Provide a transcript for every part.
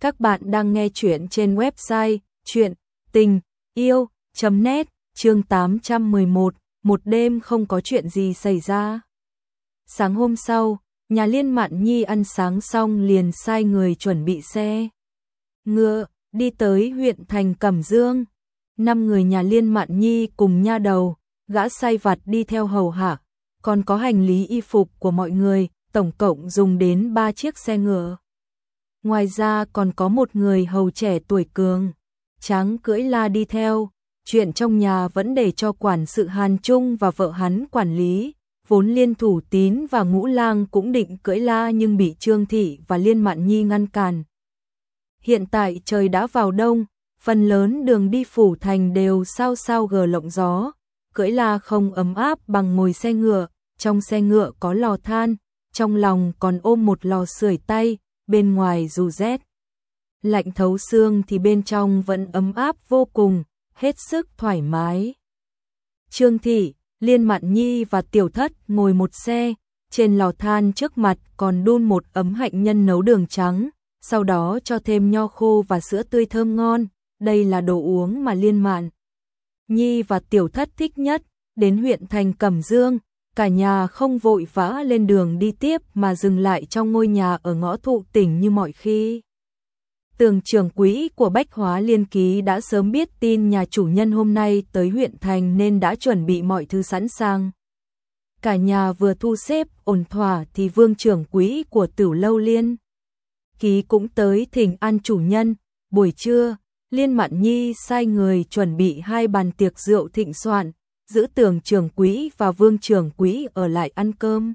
Các bạn đang nghe chuyện trên website chuyện tình yêu.net chương 811, một đêm không có chuyện gì xảy ra. Sáng hôm sau, nhà liên mạn nhi ăn sáng xong liền sai người chuẩn bị xe. Ngựa, đi tới huyện thành Cẩm Dương. Năm người nhà liên mạn nhi cùng nha đầu, gã sai vặt đi theo hầu hạ, còn có hành lý y phục của mọi người, tổng cộng dùng đến 3 chiếc xe ngựa. Ngoài ra còn có một người hầu trẻ tuổi cường, trắng cưỡi la đi theo, chuyện trong nhà vẫn để cho quản sự Hàn Trung và vợ hắn quản lý, vốn liên thủ tín và ngũ lang cũng định cưỡi la nhưng bị Trương Thị và Liên Mạn Nhi ngăn cản. Hiện tại trời đã vào đông, phần lớn đường đi phủ thành đều sao sao gờ lộng gió, cưỡi la không ấm áp bằng ngồi xe ngựa, trong xe ngựa có lò than, trong lòng còn ôm một lò sưởi tay, bên ngoài dù rét. Lạnh thấu xương thì bên trong vẫn ấm áp vô cùng, hết sức thoải mái. Trương Thị, Liên Mạn Nhi và Tiểu Thất ngồi một xe, trên lò than trước mặt còn đun một ấm hạnh nhân nấu đường trắng, sau đó cho thêm nho khô và sữa tươi thơm ngon, đây là đồ uống mà Liên Mạn Nhi và Tiểu Thất thích nhất, đến huyện thành Cẩm Dương, cả nhà không vội vã lên đường đi tiếp mà dừng lại trong ngôi nhà ở ngõ thụ tỉnh như mọi khi. Tường trưởng quỹ của Bách Hóa Liên Ký đã sớm biết tin nhà chủ nhân hôm nay tới huyện thành nên đã chuẩn bị mọi thứ sẵn sàng. Cả nhà vừa thu xếp ổn thỏa thì vương trưởng quỹ của Tử Lâu Liên Ký cũng tới thỉnh an chủ nhân, buổi trưa, Liên Mạn Nhi sai người chuẩn bị hai bàn tiệc rượu thịnh soạn, giữ tường trưởng quỹ và vương trưởng quỹ ở lại ăn cơm.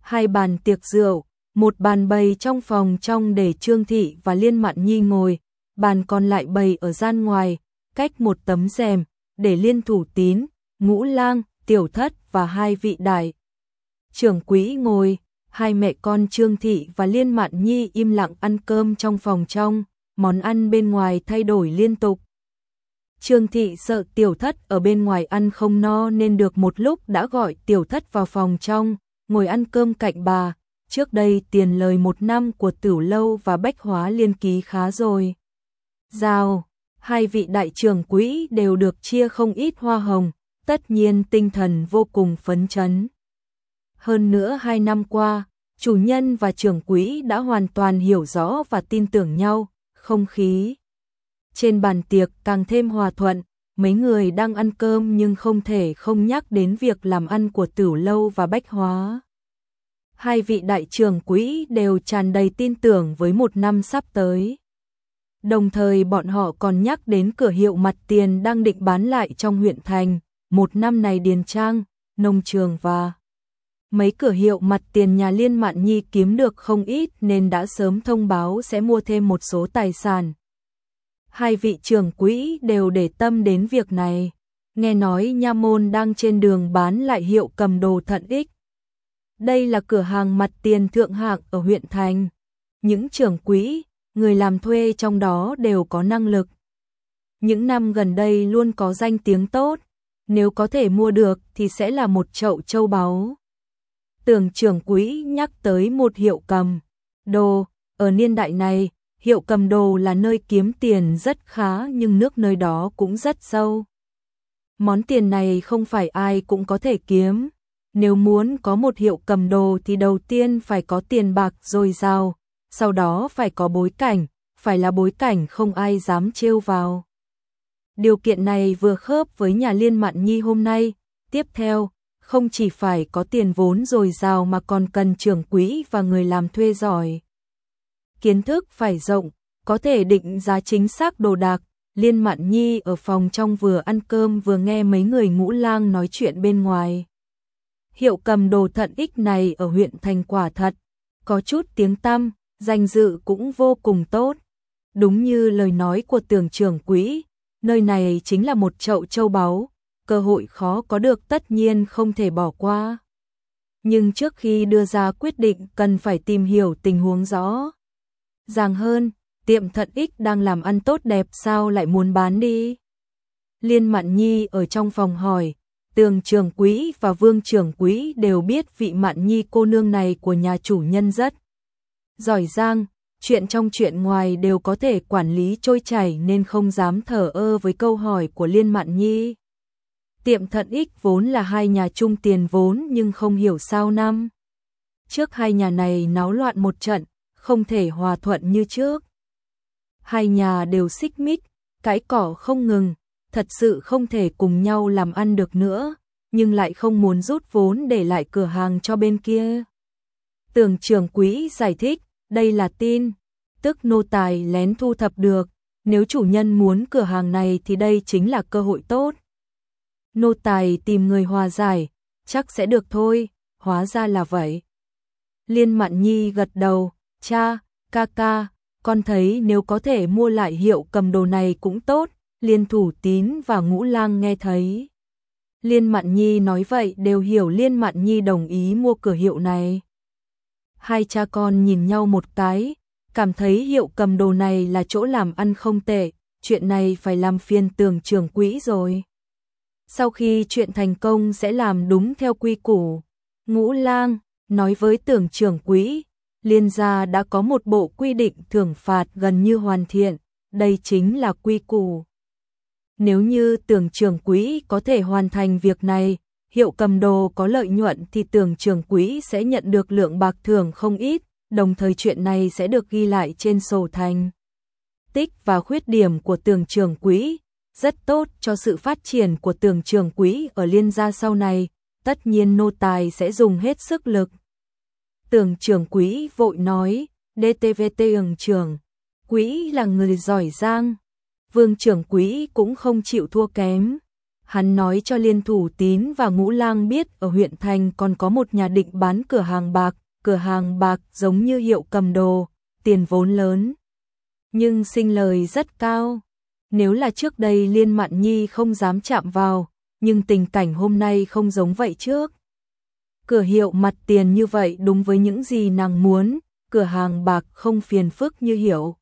Hai bàn tiệc rượu, một bàn bày trong phòng trong để Trương Thị và Liên Mạn Nhi ngồi, bàn còn lại bày ở gian ngoài, cách một tấm rèm, để Liên Thủ Tín, Ngũ Lang, Tiểu Thất và hai vị đại. Trưởng quỹ ngồi, hai mẹ con Trương Thị và Liên Mạn Nhi im lặng ăn cơm trong phòng trong, món ăn bên ngoài thay đổi liên tục. Trương Thị sợ tiểu thất ở bên ngoài ăn không no nên được một lúc đã gọi tiểu thất vào phòng trong, ngồi ăn cơm cạnh bà. Trước đây tiền lời một năm của Tửu lâu và bách hóa liên ký khá rồi. Giao, hai vị đại trưởng quỹ đều được chia không ít hoa hồng, tất nhiên tinh thần vô cùng phấn chấn. Hơn nữa hai năm qua, chủ nhân và trưởng quỹ đã hoàn toàn hiểu rõ và tin tưởng nhau, không khí trên bàn tiệc càng thêm hòa thuận, mấy người đang ăn cơm nhưng không thể không nhắc đến việc làm ăn của Tử Lâu và Bách Hóa. Hai vị đại trưởng quỹ đều tràn đầy tin tưởng với một năm sắp tới. Đồng thời bọn họ còn nhắc đến cửa hiệu mặt tiền đang định bán lại trong huyện thành, một năm này điền trang, nông trường và mấy cửa hiệu mặt tiền nhà Liên Mạn Nhi kiếm được không ít nên đã sớm thông báo sẽ mua thêm một số tài sản, hai vị trưởng quỹ đều để tâm đến việc này. Nghe nói Nha Môn đang trên đường bán lại hiệu cầm đồ thận ích. Đây là cửa hàng mặt tiền thượng hạng ở huyện thành. Những trưởng quỹ, người làm thuê trong đó đều có năng lực. Những năm gần đây luôn có danh tiếng tốt, nếu có thể mua được thì sẽ là một chậu châu báu. Tưởng trưởng quỹ nhắc tới một hiệu cầm, đồ, ở niên đại này, hiệu cầm đồ là nơi kiếm tiền rất khá nhưng nước nơi đó cũng rất sâu. Món tiền này không phải ai cũng có thể kiếm. Nếu muốn có một hiệu cầm đồ thì đầu tiên phải có tiền bạc dồi dào, sau đó phải có bối cảnh, phải là bối cảnh không ai dám trêu vào. Điều kiện này vừa khớp với nhà liên mạn nhi hôm nay, tiếp theo, không chỉ phải có tiền vốn dồi dào mà còn cần trưởng quỹ và người làm thuê giỏi kiến thức phải rộng, có thể định giá chính xác đồ đạc. Liên Mạn Nhi ở phòng trong vừa ăn cơm vừa nghe mấy người ngũ lang nói chuyện bên ngoài. Hiệu cầm đồ thận ích này ở huyện thành quả thật, có chút tiếng tăm, danh dự cũng vô cùng tốt. Đúng như lời nói của Tường trưởng quỹ, nơi này chính là một chậu châu báu, cơ hội khó có được tất nhiên không thể bỏ qua. Nhưng trước khi đưa ra quyết định cần phải tìm hiểu tình huống rõ ràng hơn, tiệm thận ích đang làm ăn tốt đẹp sao lại muốn bán đi. Liên Mạn Nhi ở trong phòng hỏi, tường trưởng quý và vương trưởng quý đều biết vị Mạn Nhi cô nương này của nhà chủ nhân rất giỏi giang, chuyện trong chuyện ngoài đều có thể quản lý trôi chảy nên không dám thở ơ với câu hỏi của Liên Mạn Nhi. Tiệm thận ích vốn là hai nhà chung tiền vốn nhưng không hiểu sao năm. Trước hai nhà này náo loạn một trận, không thể hòa thuận như trước. Hai nhà đều xích mích, cãi cỏ không ngừng, thật sự không thể cùng nhau làm ăn được nữa, nhưng lại không muốn rút vốn để lại cửa hàng cho bên kia. tường trưởng quỹ giải thích, đây là tin, tức nô tài lén thu thập được, nếu chủ nhân muốn cửa hàng này thì đây chính là cơ hội tốt. Nô tài tìm người hòa giải, chắc sẽ được thôi, hóa ra là vậy. Liên Mạn Nhi gật đầu, cha, ca ca, con thấy nếu có thể mua lại hiệu cầm đồ này cũng tốt, Liên Thủ Tín và Ngũ Lang nghe thấy. Liên Mạn Nhi nói vậy đều hiểu Liên Mạn Nhi đồng ý mua cửa hiệu này. Hai cha con nhìn nhau một cái, cảm thấy hiệu cầm đồ này là chỗ làm ăn không tệ, chuyện này phải làm phiên tường trưởng quỹ rồi. Sau khi chuyện thành công sẽ làm đúng theo quy củ. Ngũ lang, nói với tưởng trưởng quỹ, liên gia đã có một bộ quy định thưởng phạt gần như hoàn thiện, đây chính là quy củ. Nếu như tưởng trưởng quỹ có thể hoàn thành việc này, hiệu cầm đồ có lợi nhuận thì tưởng trưởng quỹ sẽ nhận được lượng bạc thưởng không ít, đồng thời chuyện này sẽ được ghi lại trên sổ thành. Tích và khuyết điểm của tưởng trưởng quỹ rất tốt cho sự phát triển của tưởng trưởng quỹ ở liên gia sau này, tất nhiên nô tài sẽ dùng hết sức lực. Tưởng trưởng quỹ vội nói, DTVT Tường trưởng, quỹ là người giỏi giang. Vương trưởng quỹ cũng không chịu thua kém. Hắn nói cho liên thủ tín và ngũ lang biết ở huyện thành còn có một nhà định bán cửa hàng bạc, cửa hàng bạc giống như hiệu cầm đồ, tiền vốn lớn. Nhưng sinh lời rất cao. Nếu là trước đây Liên Mạn Nhi không dám chạm vào, nhưng tình cảnh hôm nay không giống vậy trước. Cửa hiệu mặt tiền như vậy đúng với những gì nàng muốn, cửa hàng bạc không phiền phức như hiểu.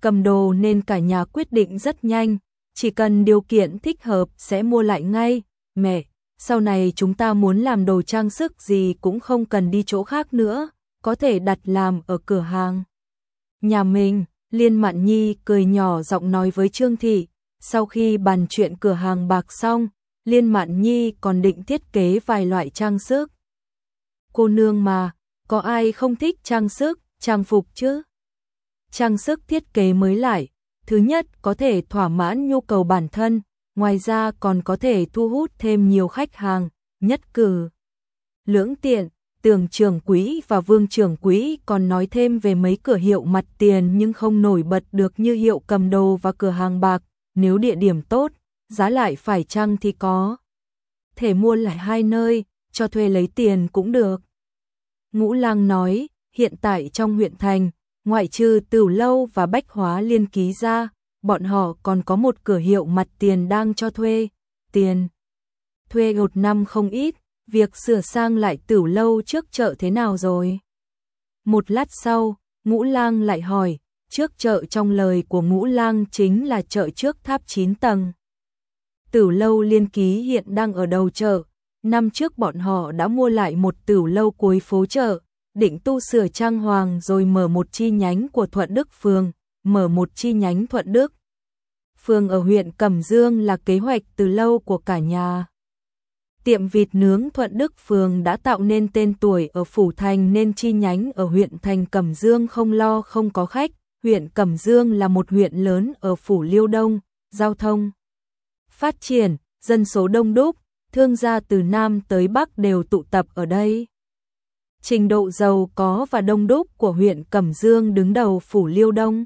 Cầm đồ nên cả nhà quyết định rất nhanh, chỉ cần điều kiện thích hợp sẽ mua lại ngay. Mẹ, sau này chúng ta muốn làm đồ trang sức gì cũng không cần đi chỗ khác nữa, có thể đặt làm ở cửa hàng. Nhà mình, Liên Mạn Nhi cười nhỏ giọng nói với Trương Thị, sau khi bàn chuyện cửa hàng bạc xong, Liên Mạn Nhi còn định thiết kế vài loại trang sức. Cô nương mà, có ai không thích trang sức, trang phục chứ? Trang sức thiết kế mới lại, thứ nhất có thể thỏa mãn nhu cầu bản thân, ngoài ra còn có thể thu hút thêm nhiều khách hàng, nhất cử. Lưỡng tiện, tường trưởng quỹ và vương trưởng quỹ còn nói thêm về mấy cửa hiệu mặt tiền nhưng không nổi bật được như hiệu cầm đồ và cửa hàng bạc, nếu địa điểm tốt, giá lại phải chăng thì có. Thể mua lại hai nơi, cho thuê lấy tiền cũng được. Ngũ Lang nói, hiện tại trong huyện thành, ngoại trừ Tửu lâu và Bách Hóa Liên ký ra, bọn họ còn có một cửa hiệu mặt tiền đang cho thuê, tiền thuê một năm không ít, việc sửa sang lại Tửu lâu trước chợ thế nào rồi? Một lát sau, Ngũ Lang lại hỏi, trước chợ trong lời của Ngũ Lang chính là chợ trước tháp 9 tầng. Tửu lâu liên ký hiện đang ở đầu chợ, năm trước bọn họ đã mua lại một tửu lâu cuối phố chợ, định tu sửa trang hoàng rồi mở một chi nhánh của Thuận Đức Phường, mở một chi nhánh Thuận Đức. Phường ở huyện Cẩm Dương là kế hoạch từ lâu của cả nhà. Tiệm vịt nướng Thuận Đức Phường đã tạo nên tên tuổi ở Phủ Thành nên chi nhánh ở huyện Thành Cẩm Dương không lo không có khách. Huyện Cẩm Dương là một huyện lớn ở Phủ Liêu Đông, giao thông phát triển, dân số đông đúc, thương gia từ Nam tới Bắc đều tụ tập ở đây. Trình độ giàu có và đông đúc của huyện Cẩm Dương đứng đầu phủ Liêu Đông.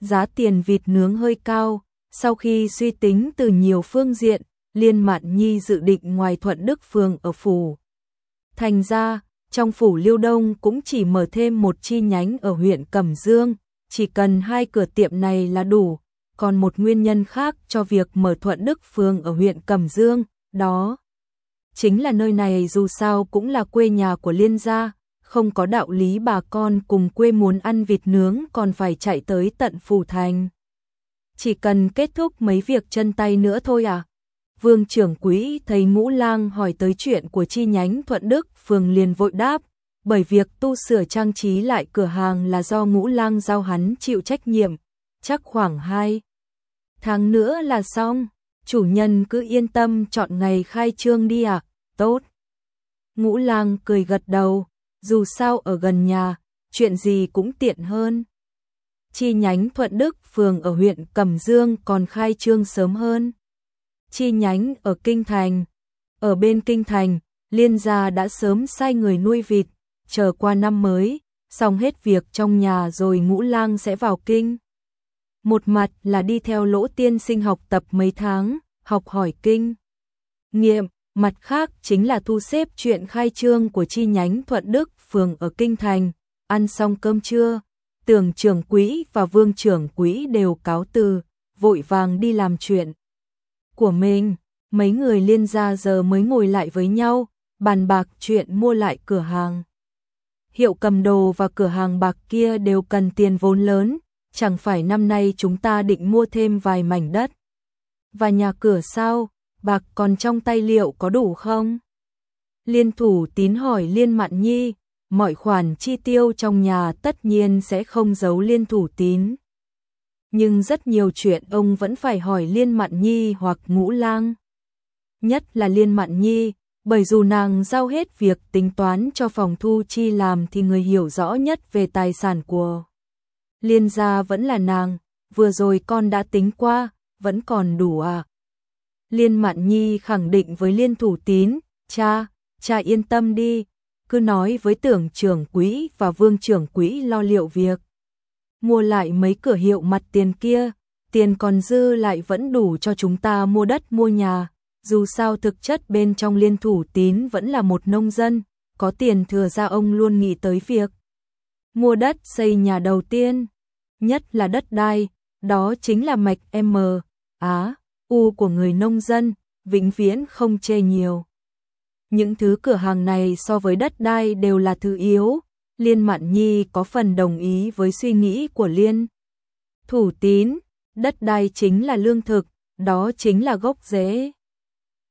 Giá tiền vịt nướng hơi cao, sau khi suy tính từ nhiều phương diện, Liên Mạn Nhi dự định ngoài Thuận Đức Phường ở phủ. Thành ra, trong phủ Liêu Đông cũng chỉ mở thêm một chi nhánh ở huyện Cẩm Dương, chỉ cần hai cửa tiệm này là đủ, còn một nguyên nhân khác cho việc mở Thuận Đức Phường ở huyện Cẩm Dương, đó. Chính là nơi này dù sao cũng là quê nhà của Liên gia, không có đạo lý bà con cùng quê muốn ăn vịt nướng còn phải chạy tới tận phủ thành. Chỉ cần kết thúc mấy việc chân tay nữa thôi à? Vương trưởng quỹ thấy Ngũ Lang hỏi tới chuyện của chi nhánh Thuận Đức, phường liền vội đáp, bởi việc tu sửa trang trí lại cửa hàng là do ngũ lang giao hắn chịu trách nhiệm, chắc khoảng 2 tháng nữa là xong, chủ nhân cứ yên tâm chọn ngày khai trương đi ạ, tốt. Ngũ lang cười gật đầu, dù sao ở gần nhà, chuyện gì cũng tiện hơn. Chi nhánh Thuận Đức phường ở huyện Cẩm Dương còn khai trương sớm hơn. Chi nhánh ở Kinh Thành. Ở bên Kinh Thành, Liên gia đã sớm sai người nuôi vịt, chờ qua năm mới, xong hết việc trong nhà rồi ngũ lang sẽ vào kinh. Một mặt là đi theo lỗ tiên sinh học tập mấy tháng, học hỏi kinh. Nghiệm, mặt khác chính là thu xếp chuyện khai trương của chi nhánh Thuận Đức phường ở Kinh Thành, ăn xong cơm trưa, tường trưởng quỹ và vương trưởng quỹ đều cáo từ, vội vàng đi làm chuyện của mình. Mấy người liên gia giờ mới ngồi lại với nhau, bàn bạc chuyện mua lại cửa hàng. Hiệu cầm đồ và cửa hàng bạc kia đều cần tiền vốn lớn, chẳng phải năm nay chúng ta định mua thêm vài mảnh đất. Và nhà cửa sao, bạc còn trong tay liệu có đủ không? Liên thủ tín hỏi Liên Mạn Nhi, mọi khoản chi tiêu trong nhà tất nhiên sẽ không giấu Liên thủ tín. Nhưng rất nhiều chuyện ông vẫn phải hỏi Liên Mạn Nhi hoặc Ngũ Lang. Nhất là Liên Mạn Nhi, bởi dù nàng giao hết việc tính toán cho phòng thu chi làm thì người hiểu rõ nhất về tài sản của Liên gia vẫn là nàng, vừa rồi con đã tính qua, vẫn còn đủ à. Liên Mạn Nhi khẳng định với Liên Thủ Tín, cha, cha yên tâm đi, cứ nói với tưởng trưởng quỹ và vương trưởng quỹ lo liệu việc. Mua lại mấy cửa hiệu mặt tiền kia, tiền còn dư lại vẫn đủ cho chúng ta mua đất mua nhà, dù sao thực chất bên trong liên thủ tín vẫn là một nông dân, có tiền thừa ra ông luôn nghĩ tới việc. Mua đất xây nhà đầu tiên, nhất là đất đai, đó chính là mạch M, Á, U của người nông dân, vĩnh viễn không chê nhiều. Những thứ cửa hàng này so với đất đai đều là thứ yếu, Liên Mạn Nhi có phần đồng ý với suy nghĩ của Liên. Thủ tín, đất đai chính là lương thực, đó chính là gốc rễ.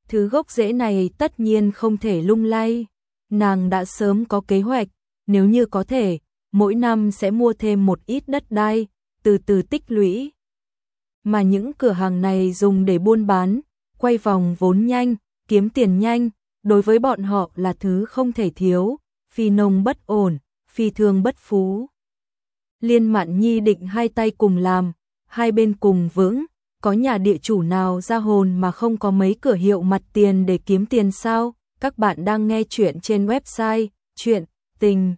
Thứ gốc rễ này tất nhiên không thể lung lay. Nàng đã sớm có kế hoạch, nếu như có thể, mỗi năm sẽ mua thêm một ít đất đai, từ từ tích lũy. Mà những cửa hàng này dùng để buôn bán, quay vòng vốn nhanh, kiếm tiền nhanh, đối với bọn họ là thứ không thể thiếu, phi nông bất ổn, phi thương bất phú. Liên Mạn Nhi định hai tay cùng làm, hai bên cùng vững, có nhà địa chủ nào ra hồn mà không có mấy cửa hiệu mặt tiền để kiếm tiền sao? Các bạn đang nghe chuyện trên website chuyện tình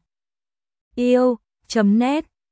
yêu.net